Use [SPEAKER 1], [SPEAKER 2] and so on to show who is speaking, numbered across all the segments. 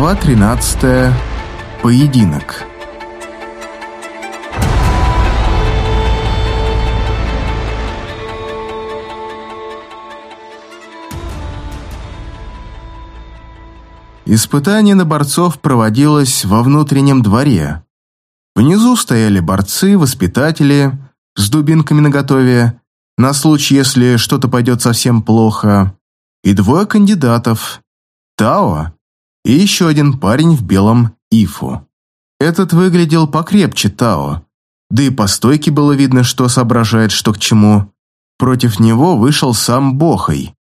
[SPEAKER 1] Глава 13. Поединок. Испытание на борцов проводилось во внутреннем дворе. Внизу стояли борцы, воспитатели с дубинками наготове, на случай, если что-то пойдет совсем плохо, и двое кандидатов – Тао и еще один парень в белом ифу. Этот выглядел покрепче Тао, да и по стойке было видно, что соображает, что к чему. Против него вышел сам Бохой.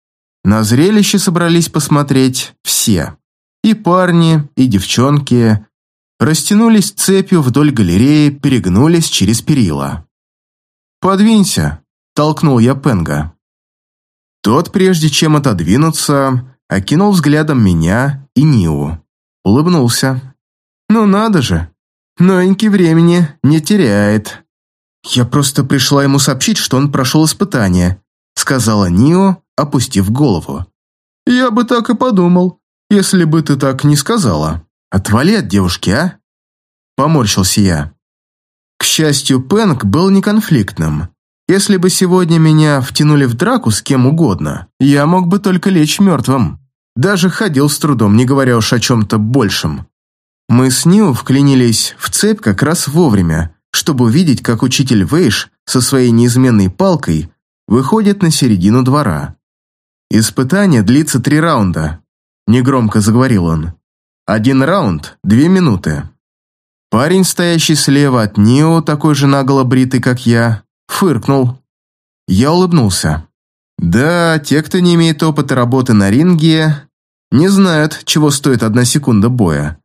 [SPEAKER 1] На зрелище собрались посмотреть все. И парни, и девчонки. Растянулись цепью вдоль галереи, перегнулись через перила. «Подвинься», – толкнул я Пенга. Тот, прежде чем отодвинуться, окинул взглядом меня и Ниу. Улыбнулся. «Ну надо же, новенький времени не теряет». «Я просто пришла ему сообщить, что он прошел испытание», сказала Нио, опустив голову. «Я бы так и подумал, если бы ты так не сказала. Отвали от девушки, а?» Поморщился я. К счастью, Пэнк был неконфликтным. Если бы сегодня меня втянули в драку с кем угодно, я мог бы только лечь мертвым. Даже ходил с трудом, не говоря уж о чем-то большем. Мы с Нио вклинились в цепь как раз вовремя, чтобы увидеть, как учитель Вейш со своей неизменной палкой выходит на середину двора. «Испытание длится три раунда», – негромко заговорил он. «Один раунд – две минуты». Парень, стоящий слева от Нио, такой же наголо бритый, как я, фыркнул. Я улыбнулся. Да, те, кто не имеет опыта работы на ринге, не знают, чего стоит одна секунда боя.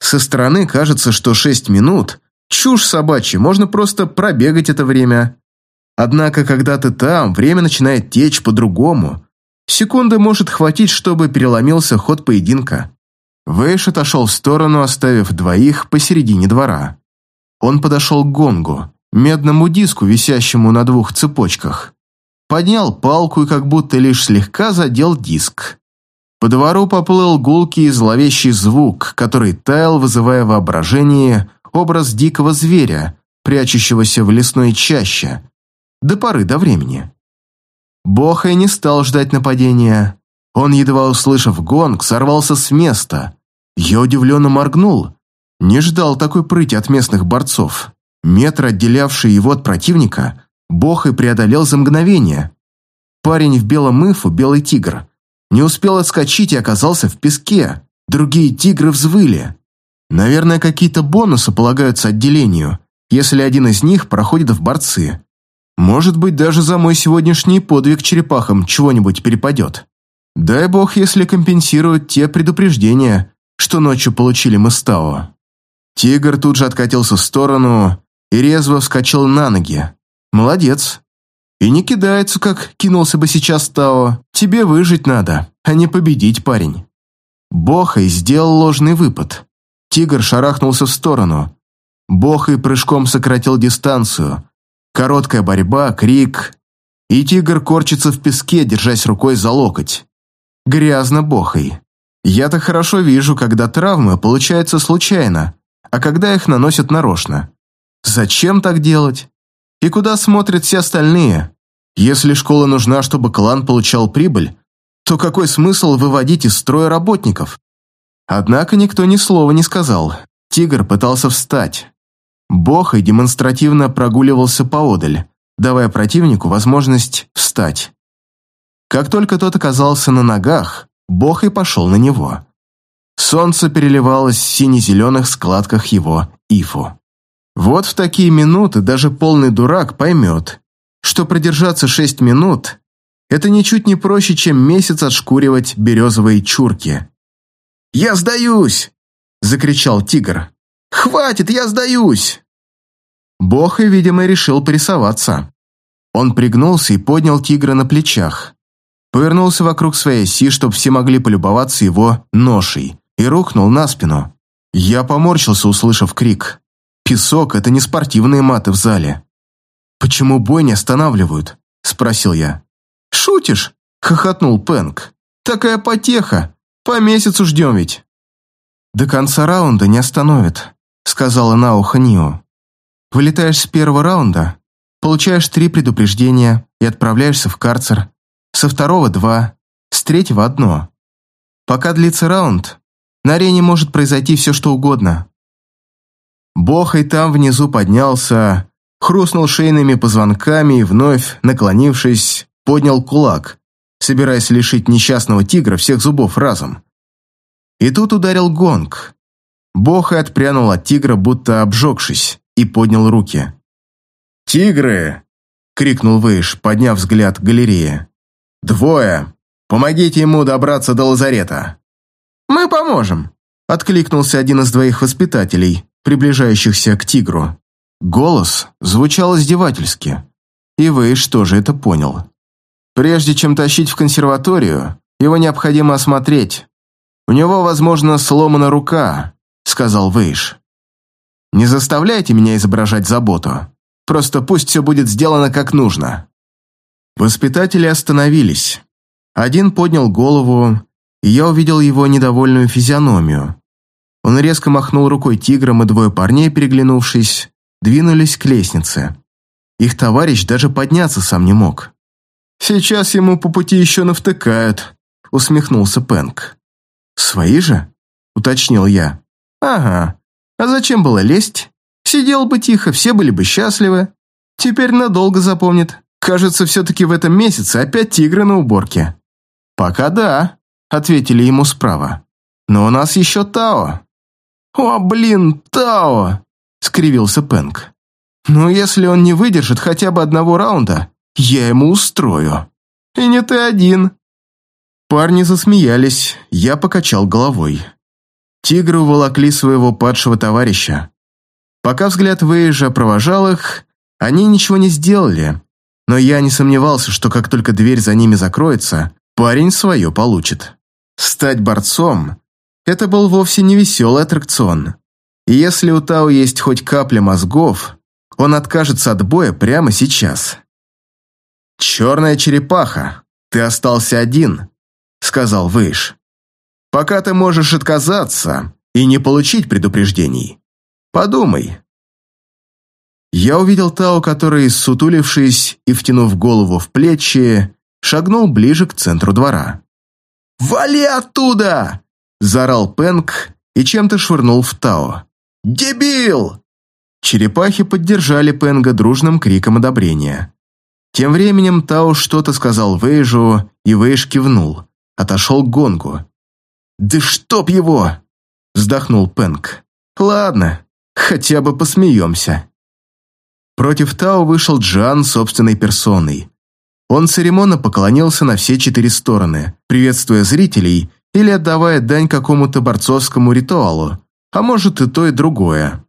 [SPEAKER 1] Со стороны кажется, что шесть минут – чушь собачья, можно просто пробегать это время. Однако, когда ты там, время начинает течь по-другому. Секунды может хватить, чтобы переломился ход поединка. Вэйш отошел в сторону, оставив двоих посередине двора. Он подошел к гонгу, медному диску, висящему на двух цепочках. Поднял палку и как будто лишь слегка задел диск. По двору поплыл гулкий и зловещий звук, который таял, вызывая воображение образ дикого зверя, прячущегося в лесной чаще, до поры до времени. Бохай не стал ждать нападения. Он, едва услышав гонг, сорвался с места. Я удивленно моргнул. Не ждал такой прыти от местных борцов. Метр, отделявший его от противника, Бохай преодолел за мгновение. Парень в белом ифу, белый тигр, не успел отскочить и оказался в песке. Другие тигры взвыли. Наверное, какие-то бонусы полагаются отделению, если один из них проходит в борцы. Может быть, даже за мой сегодняшний подвиг черепахам чего-нибудь перепадет. Дай бог, если компенсируют те предупреждения, что ночью получили мы с Тао. Тигр тут же откатился в сторону и резво вскочил на ноги. Молодец. И не кидается, как кинулся бы сейчас Тао. Тебе выжить надо, а не победить, парень. Бохай сделал ложный выпад. Тигр шарахнулся в сторону. Бохай прыжком сократил дистанцию. Короткая борьба, крик. И тигр корчится в песке, держась рукой за локоть. Грязно Бохай. Я-то хорошо вижу, когда травмы получаются случайно, а когда их наносят нарочно. Зачем так делать? И куда смотрят все остальные? Если школа нужна, чтобы клан получал прибыль, то какой смысл выводить из строя работников? Однако никто ни слова не сказал. Тигр пытался встать. Бог и демонстративно прогуливался поодаль, давая противнику возможность встать. Как только тот оказался на ногах, Бог и пошел на него. Солнце переливалось в сине-зеленых складках его ифу. Вот в такие минуты даже полный дурак поймет, что продержаться шесть минут – это ничуть не проще, чем месяц отшкуривать березовые чурки. «Я сдаюсь!» – закричал тигр. «Хватит, я сдаюсь!» Бог, видимо, решил порисоваться. Он пригнулся и поднял тигра на плечах. Повернулся вокруг своей оси, чтобы все могли полюбоваться его ношей, и рухнул на спину. Я поморщился, услышав крик. Песок – это не спортивные маты в зале. «Почему бой не останавливают?» – спросил я. «Шутишь?» – хохотнул Пэнк. «Такая потеха. По месяцу ждем ведь». «До конца раунда не остановит», — сказала на ухо Нио. «Вылетаешь с первого раунда, получаешь три предупреждения и отправляешься в карцер. Со второго — два, с третьего — одно. Пока длится раунд, на арене может произойти все, что угодно». Бог и там внизу поднялся, хрустнул шейными позвонками и, вновь наклонившись, поднял кулак, собираясь лишить несчастного тигра всех зубов разом. И тут ударил гонг. Бог и отпрянул от тигра, будто обжегшись, и поднял руки. «Тигры!» — крикнул Выш, подняв взгляд к галерее. «Двое! Помогите ему добраться до лазарета!» «Мы поможем!» — откликнулся один из двоих воспитателей, приближающихся к тигру. Голос звучал издевательски, и Вейш тоже это понял. Прежде чем тащить в консерваторию, его необходимо осмотреть. У него, возможно, сломана рука, сказал Вейш. Не заставляйте меня изображать заботу. Просто пусть все будет сделано как нужно. Воспитатели остановились. Один поднял голову, и я увидел его недовольную физиономию. Он резко махнул рукой тигром, и двое парней, переглянувшись, двинулись к лестнице. Их товарищ даже подняться сам не мог. «Сейчас ему по пути еще навтыкают», — усмехнулся Пэнк. «Свои же?» — уточнил я. «Ага. А зачем было лезть? Сидел бы тихо, все были бы счастливы. Теперь надолго запомнит. Кажется, все-таки в этом месяце опять тигры на уборке». «Пока да», — ответили ему справа. «Но у нас еще Тао». «О, блин, Тао!» — скривился Пэнк. «Ну, если он не выдержит хотя бы одного раунда, я ему устрою. И не ты один». Парни засмеялись, я покачал головой. Тигры уволокли своего падшего товарища. Пока взгляд Вейжа провожал их, они ничего не сделали, но я не сомневался, что как только дверь за ними закроется, парень свое получит. Стать борцом – это был вовсе не веселый аттракцион. И если у Тау есть хоть капля мозгов, он откажется от боя прямо сейчас. «Черная черепаха, ты остался один», — сказал Выш. «Пока ты можешь отказаться и не получить предупреждений. Подумай». Я увидел Тао, который, сутулившись и втянув голову в плечи, шагнул ближе к центру двора. «Вали оттуда!» – заорал Пэнк и чем-то швырнул в Тао. «Дебил!» Черепахи поддержали Пенга дружным криком одобрения. Тем временем Тау что-то сказал Вейжу, и Вейж кивнул, отошел к гонгу. «Да чтоб его!» – вздохнул Пенг. «Ладно, хотя бы посмеемся». Против Тау вышел Джан собственной персоной. Он церемонно поклонился на все четыре стороны, приветствуя зрителей или отдавая дань какому-то борцовскому ритуалу, а может и то, и другое.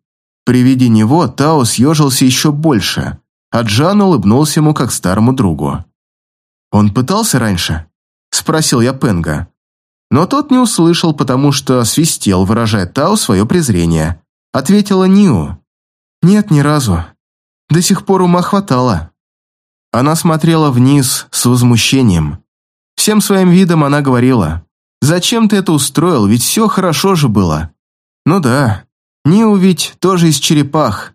[SPEAKER 1] При виде него Тао съежился еще больше, а Джан улыбнулся ему как старому другу. «Он пытался раньше?» – спросил я Пенга. Но тот не услышал, потому что свистел, выражая Тао свое презрение. Ответила Ниу. «Нет, ни разу. До сих пор ума хватало». Она смотрела вниз с возмущением. Всем своим видом она говорила, «Зачем ты это устроил, ведь все хорошо же было». Ну да, Ниу ведь тоже из черепах.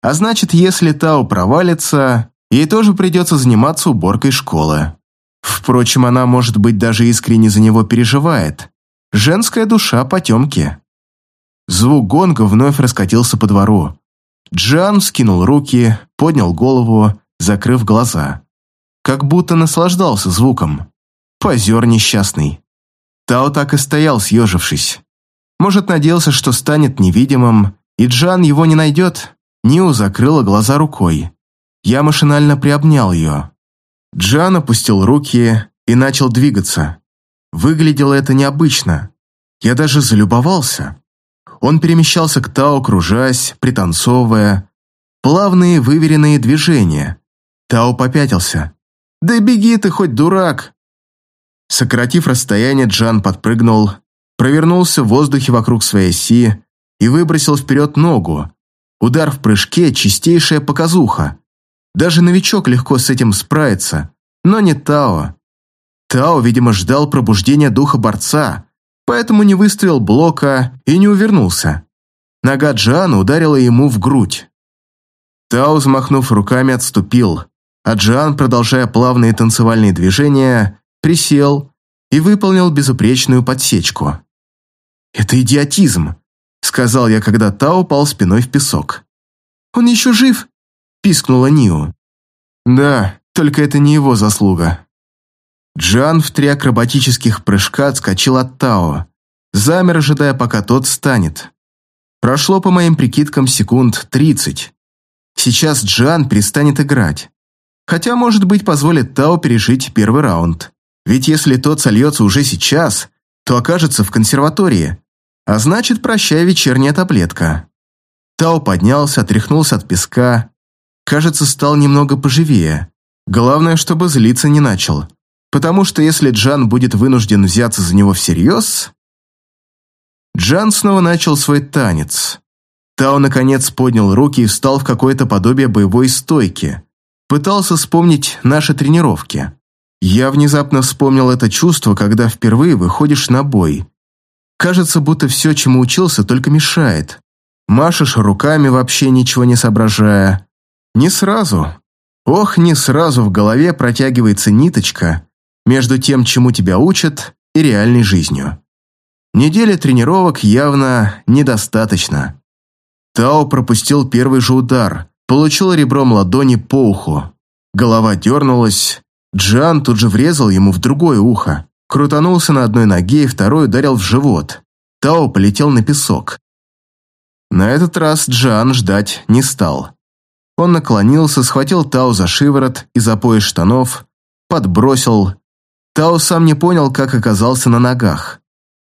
[SPEAKER 1] А значит, если Тау провалится, ей тоже придется заниматься уборкой школы. Впрочем, она, может быть, даже искренне за него переживает. Женская душа потемки. Звук гонга вновь раскатился по двору. Джан скинул руки, поднял голову, закрыв глаза. Как будто наслаждался звуком. Позер несчастный. Тао так и стоял, съежившись. Может, надеялся, что станет невидимым, и Джан его не найдет. Ниу закрыла глаза рукой. Я машинально приобнял ее. Джан опустил руки и начал двигаться. Выглядело это необычно. Я даже залюбовался. Он перемещался к Тао, кружась, пританцовывая. Плавные, выверенные движения. Тао попятился. «Да беги ты хоть, дурак!» Сократив расстояние, Джан подпрыгнул, провернулся в воздухе вокруг своей оси и выбросил вперед ногу. Удар в прыжке – чистейшая показуха. Даже новичок легко с этим справится, но не Тао. Тао, видимо, ждал пробуждения духа борца, поэтому не выставил блока и не увернулся. Нога Джана ударила ему в грудь. Тао, взмахнув руками, отступил, а Джан, продолжая плавные танцевальные движения, присел и выполнил безупречную подсечку. «Это идиотизм», — сказал я, когда Тао упал спиной в песок. «Он еще жив?» — пискнула Нио. «Да, только это не его заслуга». Джан в три акробатических прыжка отскочил от Тао, замер, ожидая, пока тот встанет. Прошло, по моим прикидкам, секунд тридцать. Сейчас Джан перестанет играть. Хотя, может быть, позволит Тао пережить первый раунд. Ведь если тот сольется уже сейчас, то окажется в консерватории. А значит, прощай вечерняя таблетка. Тао поднялся, отряхнулся от песка. Кажется, стал немного поживее. Главное, чтобы злиться не начал. Потому что если Джан будет вынужден взяться за него всерьез... Джан снова начал свой танец. Тао, наконец, поднял руки и встал в какое-то подобие боевой стойки. Пытался вспомнить наши тренировки. Я внезапно вспомнил это чувство, когда впервые выходишь на бой. Кажется, будто все, чему учился, только мешает. Машешь руками, вообще ничего не соображая. Не сразу. Ох, не сразу в голове протягивается ниточка между тем, чему тебя учат, и реальной жизнью. Недели тренировок явно недостаточно. Тао пропустил первый же удар, получил ребром ладони по уху. Голова дернулась, Джан тут же врезал ему в другое ухо, крутанулся на одной ноге и второй ударил в живот. Тао полетел на песок. На этот раз Джан ждать не стал. Он наклонился, схватил Тао за шиворот и за пояс штанов, подбросил. Тао сам не понял, как оказался на ногах.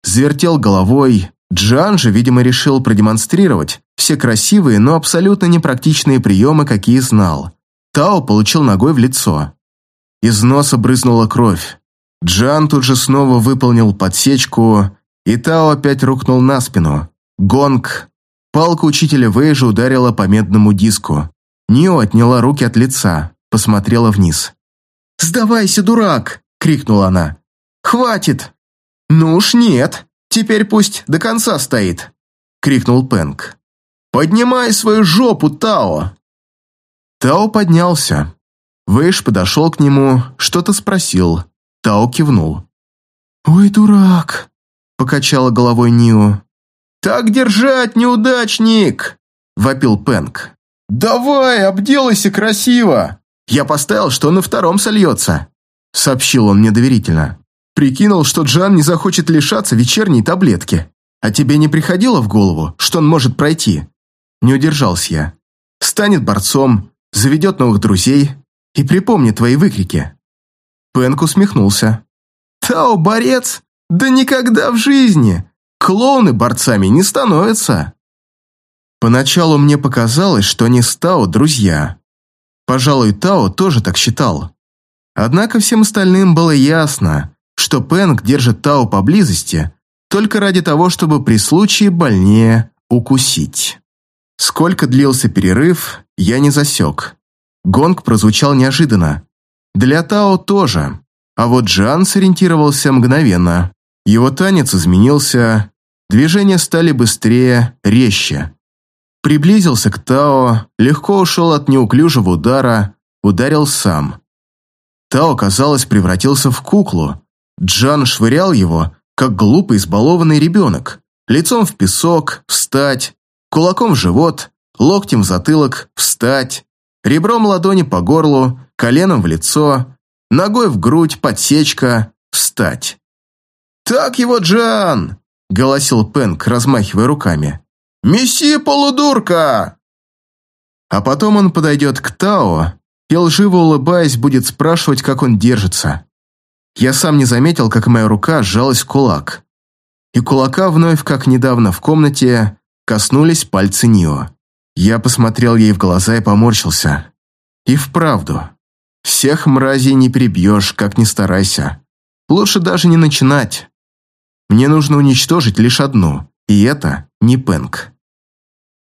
[SPEAKER 1] Завертел головой. Джан же, видимо, решил продемонстрировать, все красивые, но абсолютно непрактичные приемы, какие знал. Тао получил ногой в лицо. Из носа брызнула кровь. Джан тут же снова выполнил подсечку, и Тао опять рухнул на спину. Гонг. Палка учителя Вейжа ударила по медному диску. Нио отняла руки от лица, посмотрела вниз. «Сдавайся, дурак!» — крикнула она. «Хватит!» «Ну уж нет, теперь пусть до конца стоит!» — крикнул Пэнк. «Поднимай свою жопу, Тао!» Тао поднялся. Вэйш подошел к нему, что-то спросил. Тао кивнул. «Ой, дурак!» – покачала головой Нио. «Так держать, неудачник!» – вопил Пэнк. «Давай, обделайся красиво!» «Я поставил, что на втором сольется», – сообщил он мне доверительно. «Прикинул, что Джан не захочет лишаться вечерней таблетки. А тебе не приходило в голову, что он может пройти?» Не удержался я. Станет борцом, заведет новых друзей и припомнит твои выкрики. Пэнк усмехнулся. Тао борец? Да никогда в жизни! Клоуны борцами не становятся. Поначалу мне показалось, что они с Тао друзья. Пожалуй, Тао тоже так считал. Однако всем остальным было ясно, что Пэнк держит Тао поблизости только ради того, чтобы при случае больнее укусить. Сколько длился перерыв, я не засек. Гонг прозвучал неожиданно. Для Тао тоже. А вот Джан сориентировался мгновенно. Его танец изменился, движения стали быстрее, резче. Приблизился к Тао, легко ушел от неуклюжего удара, ударил сам. Тао, казалось, превратился в куклу. Джан швырял его, как глупый избалованный ребенок. Лицом в песок, встать, кулаком в живот, локтем в затылок, встать, ребром ладони по горлу, коленом в лицо, ногой в грудь, подсечка, встать. «Так его, Джан!» — голосил Пенк, размахивая руками. «Месси, полудурка!» А потом он подойдет к Тао и, лживо улыбаясь, будет спрашивать, как он держится. Я сам не заметил, как моя рука сжалась в кулак. И кулака вновь, как недавно в комнате, коснулись пальцы Нио. Я посмотрел ей в глаза и поморщился. И вправду, всех мразей не перебьешь, как ни старайся. Лучше даже не начинать. Мне нужно уничтожить лишь одну, и это не Пэнк.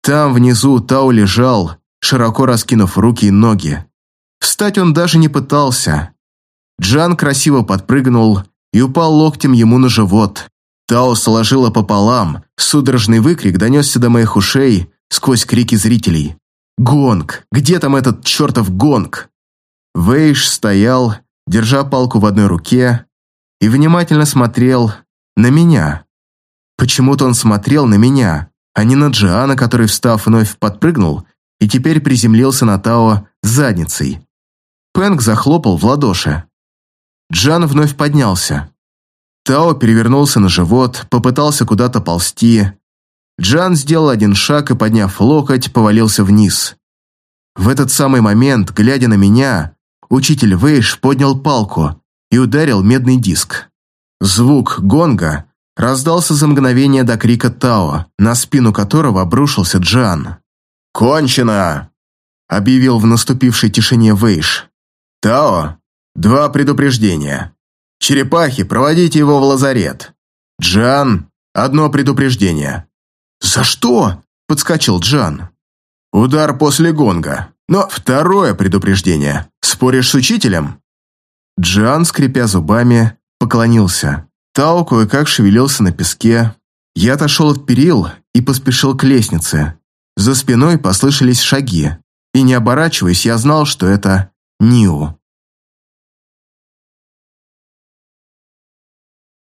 [SPEAKER 1] Там внизу Тау лежал, широко раскинув руки и ноги. Встать он даже не пытался. Джан красиво подпрыгнул и упал локтем ему на живот. Тао сложила пополам, судорожный выкрик донесся до моих ушей сквозь крики зрителей. «Гонг! Где там этот чертов гонг?» Вейш стоял, держа палку в одной руке, и внимательно смотрел на меня. Почему-то он смотрел на меня, а не на Джиана, который, встав, вновь подпрыгнул и теперь приземлился на Тао задницей. Пэнк захлопал в ладоши. Джан вновь поднялся. Тао перевернулся на живот, попытался куда-то ползти. Джан сделал один шаг и, подняв локоть, повалился вниз. В этот самый момент, глядя на меня, учитель Вейш поднял палку и ударил медный диск. Звук гонга раздался за мгновение до крика Тао, на спину которого обрушился Джан. «Кончено!» – объявил в наступившей тишине Вейш. «Тао, два предупреждения. Черепахи, проводите его в лазарет. Джан, одно предупреждение». «За что?» – подскочил Джан. «Удар после гонга. Но второе предупреждение. Споришь с учителем?» Джан, скрипя зубами, поклонился. Тао кое-как шевелился на песке. Я отошел от перил и поспешил к лестнице. За спиной послышались шаги, и не оборачиваясь, я знал, что это Ниу.